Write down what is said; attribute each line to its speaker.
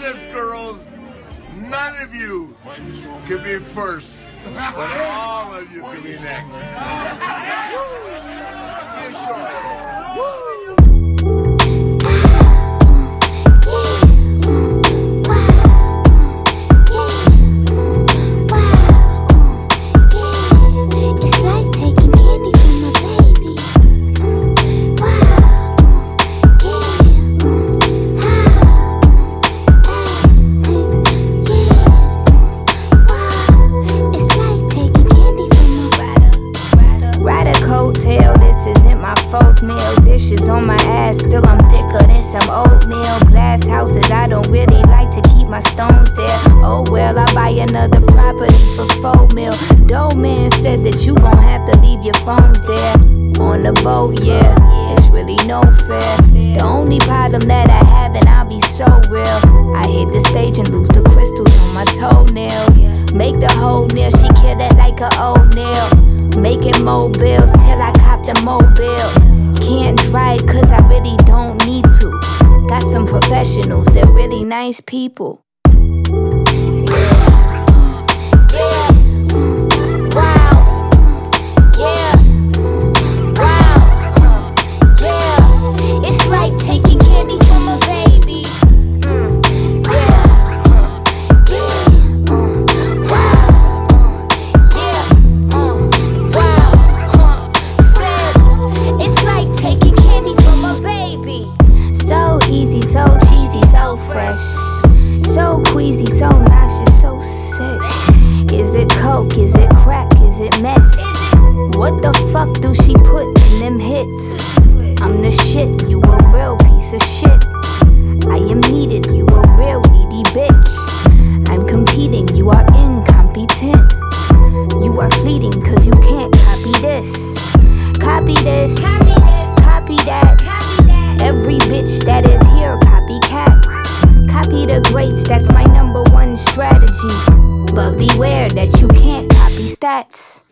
Speaker 1: this, girls. None of you can be first, but all of you can be next. Woo! You sure? Woo!
Speaker 2: My fourth meal. Dishes on my ass, still I'm thicker than some oatmeal. Glass houses, I don't really like to keep my stones there. Oh well, I buy another property for four mil. Doe man said that you gon' have to leave your phones there. On the boat, yeah, it's really no fair. The only problem that I have, and I'll be so real. I hit the stage and lose the crystals on my toenails. Make the whole nail, she kill it like a old nail. Making mobiles till I the mobile. Can't drive cause I really don't need to. Got some professionals, they're really nice people. So easy, so cheesy, so fresh. So queasy, so nauseous, so sick. Is it coke? Is it crack? Is it meth? What the fuck do she put in them hits? I'm the shit, you a real piece of shit. I am needed, you a real needy bitch. I'm competing, you are incompetent. You are fleeting, cause you can't copy this. Copy this, copy. Every bitch that is here, copycat. Copy the greats, that's my number one strategy. But beware that you can't copy stats.